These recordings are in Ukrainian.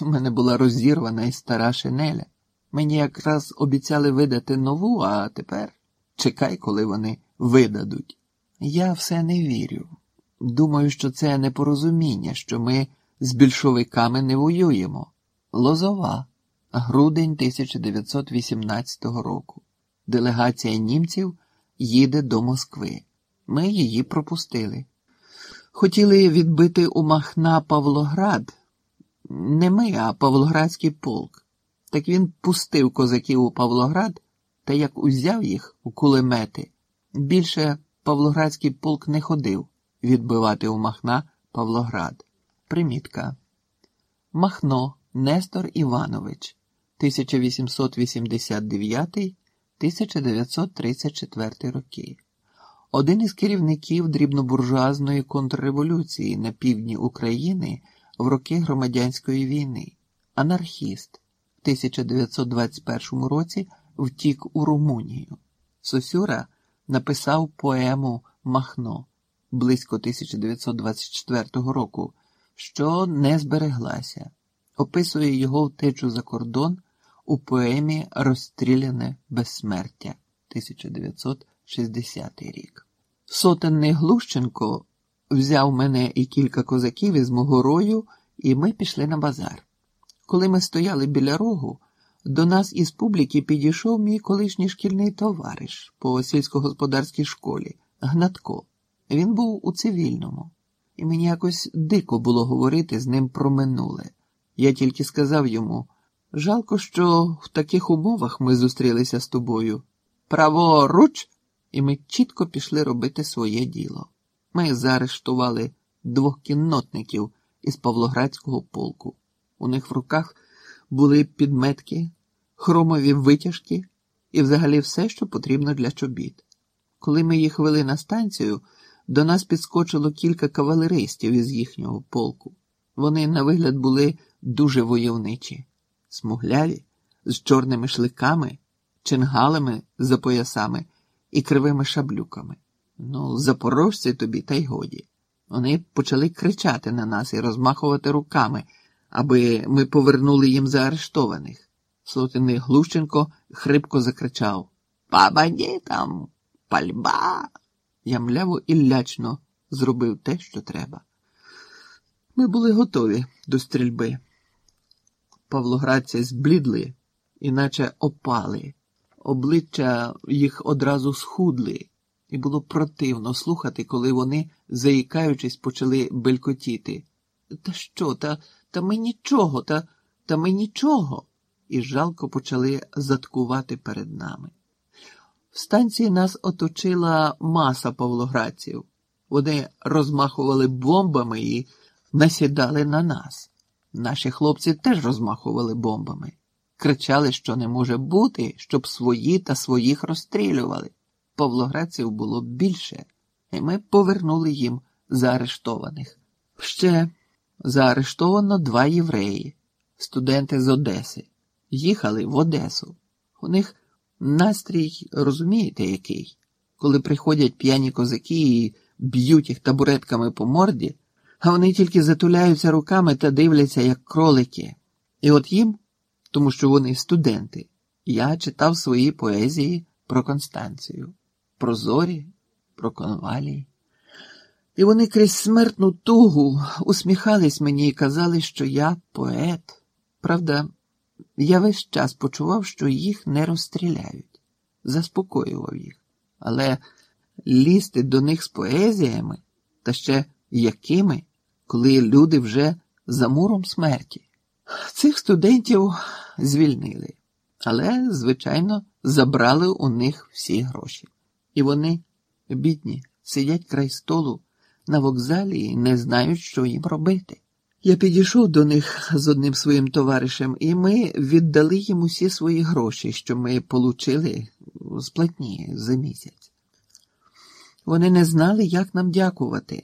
У мене була розірвана і стара шинеля. Мені якраз обіцяли видати нову, а тепер чекай, коли вони видадуть. Я все не вірю. Думаю, що це непорозуміння, що ми з більшовиками не воюємо. Лозова, грудень 1918 року. Делегація німців їде до Москви. Ми її пропустили. Хотіли відбити у Махна Павлоград. Не ми, а Павлоградський полк. Так він пустив козаків у Павлоград та як узяв їх у кулемети. Більше Павлоградський полк не ходив відбивати у Махна Павлоград. Примітка. Махно Нестор Іванович 1889-1934 роки. Один із керівників дрібнобуржуазної контрреволюції на півдні України в роки громадянської війни, анархіст, в 1921 році втік у Румунію. Сосюра написав поему Махно близько 1924 року, що не збереглася, описує його втечу за кордон у поемі Розстріляне безсмертя 1960 рік. Сотенний Глущенко взяв мене і кілька козаків із мого рою, і ми пішли на базар. Коли ми стояли біля рогу, до нас із публіки підійшов мій колишній шкільний товариш по сільськогосподарській школі Гнатко. Він був у цивільному, і мені якось дико було говорити з ним про минуле. Я тільки сказав йому жалко, що в таких умовах ми зустрілися з тобою. Праворуч, і ми чітко пішли робити своє діло. Ми заарештували двох кіннотників із Павлоградського полку. У них в руках були підметки, хромові витяжки і взагалі все, що потрібно для чобіт. Коли ми їх вели на станцію, до нас підскочило кілька кавалеристів із їхнього полку. Вони, на вигляд, були дуже войовничі, смугляві, з чорними шликами, чингалами за поясами і кривими шаблюками. Ну, запорожці тобі, та й годі. Вони почали кричати на нас і розмахувати руками, аби ми повернули їм заарештованих. Сотенний Глущенко хрипко закричав По бандитам! Пальба! Я мляво і лячно зробив те, що треба. Ми були готові до стрільби. Павлоградці зблідли, іначе опали, обличчя їх одразу схудли, і було противно слухати, коли вони, заїкаючись, почали белькотіти. Та що, та та ми нічого, та та ми нічого. І жалко почали заткувати перед нами. В станції нас оточила маса павлоградців. Вони розмахували бомбами і насідали на нас. Наші хлопці теж розмахували бомбами, кричали, що не може бути, щоб свої та своїх розстрілювали. Павлоградців було більше, і ми повернули їм заарештованих. Ще заарештовано два євреї, студенти з Одеси. Їхали в Одесу. У них настрій, розумієте, який? Коли приходять п'яні козаки і б'ють їх табуретками по морді, а вони тільки затуляються руками та дивляться, як кролики. І от їм, тому що вони студенти, я читав свої поезії про Констанцію, про зорі, про конвалії. І вони крізь смертну тугу усміхались мені і казали, що я поет. Правда, я весь час почував, що їх не розстріляють, заспокоював їх. Але лізти до них з поезіями, та ще якими, коли люди вже за муром смерті. Цих студентів звільнили, але, звичайно, забрали у них всі гроші. І вони, бідні, сидять край столу на вокзалі і не знають, що їм робити. Я підійшов до них з одним своїм товаришем, і ми віддали їм усі свої гроші, що ми получили з платні за місяць. Вони не знали, як нам дякувати,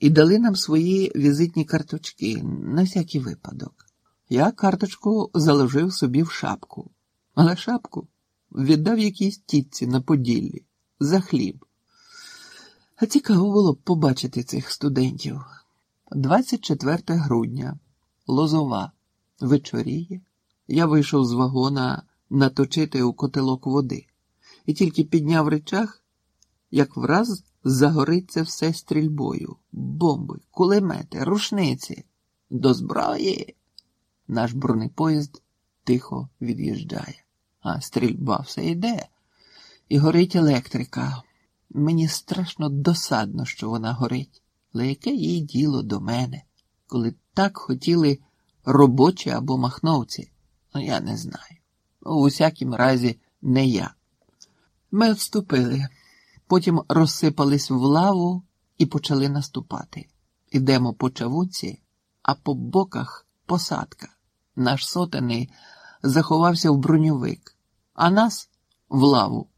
і дали нам свої візитні карточки на всякий випадок. Я карточку заложив собі в шапку, але шапку віддав якійсь тітці на Поділлі за хліб. А цікаво було б побачити цих студентів. 24 грудня, Лозова, Вечоріє. Я вийшов з вагона наточити у котелок води і тільки підняв речах, як враз загориться все стрільбою, бомби, кулемети, рушниці. До зброї. Наш бронепоїзд тихо від'їжджає, а стрільба все йде, і горить електрика. Мені страшно досадно, що вона горить, але яке їй діло до мене, коли так хотіли робочі або махновці? Ну, я не знаю. У всякім разі, не я. Ми відступили, потім розсипались в лаву і почали наступати. Ідемо по чавуці, а по боках посадка. Наш сотений заховався в броньовик, а нас в лаву.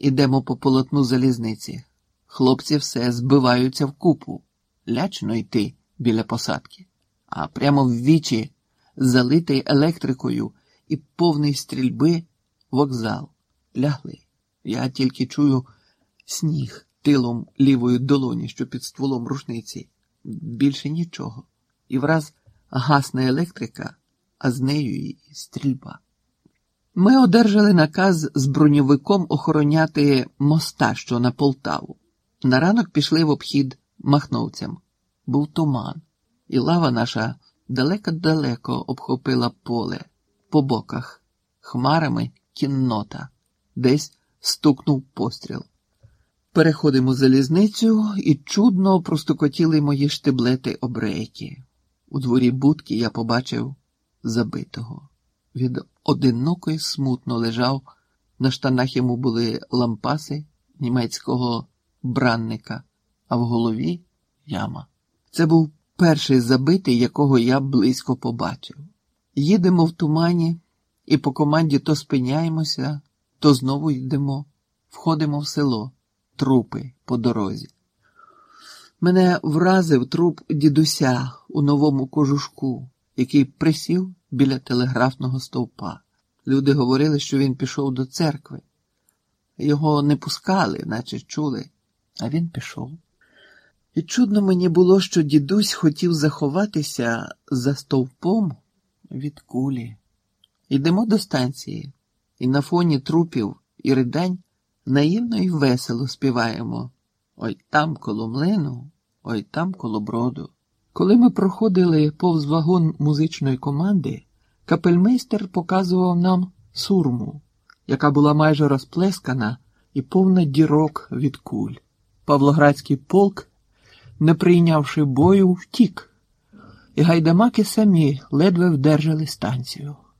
Ідемо по полотну залізниці. Хлопці все збиваються в купу. Лячно йти біля посадки, а прямо в вічі, залитий електрикою і повний стрільби вокзал. Лягли. Я тільки чую сніг тилом лівої долоні, що під стволом рушниці. Більше нічого. І враз гасне електрика, а з нею і стрільба. Ми одержали наказ з броньовиком охороняти моста, що на Полтаву. На ранок пішли в обхід махновцям. Був туман, і лава наша далеко-далеко обхопила поле по боках, хмарами кіннота, десь стукнув постріл. Переходимо залізницю і чудно простукотіли мої штиблети обрейки. У дворі будки я побачив забитого. Від одинокої смутно лежав, на штанах йому були лампаси німецького бранника, а в голові яма. Це був перший забитий, якого я близько побачив. Їдемо в тумані і по команді то спиняємося, то знову йдемо, входимо в село, трупи по дорозі. Мене вразив труп дідуся у новому кожушку, який присів біля телеграфного стовпа. Люди говорили, що він пішов до церкви. Його не пускали, наче чули, а він пішов. І чудно мені було, що дідусь хотів заховатися за стовпом від кулі. Йдемо до станції, і на фоні трупів і ридань наївно і весело співаємо Ой там коло млину, ой там коло броду. Коли ми проходили повз вагон музичної команди, капельмейстер показував нам сурму, яка була майже розплескана і повна дірок від куль. Павлоградський полк, не прийнявши бою, втік, і гайдамаки самі ледве вдержали станцію.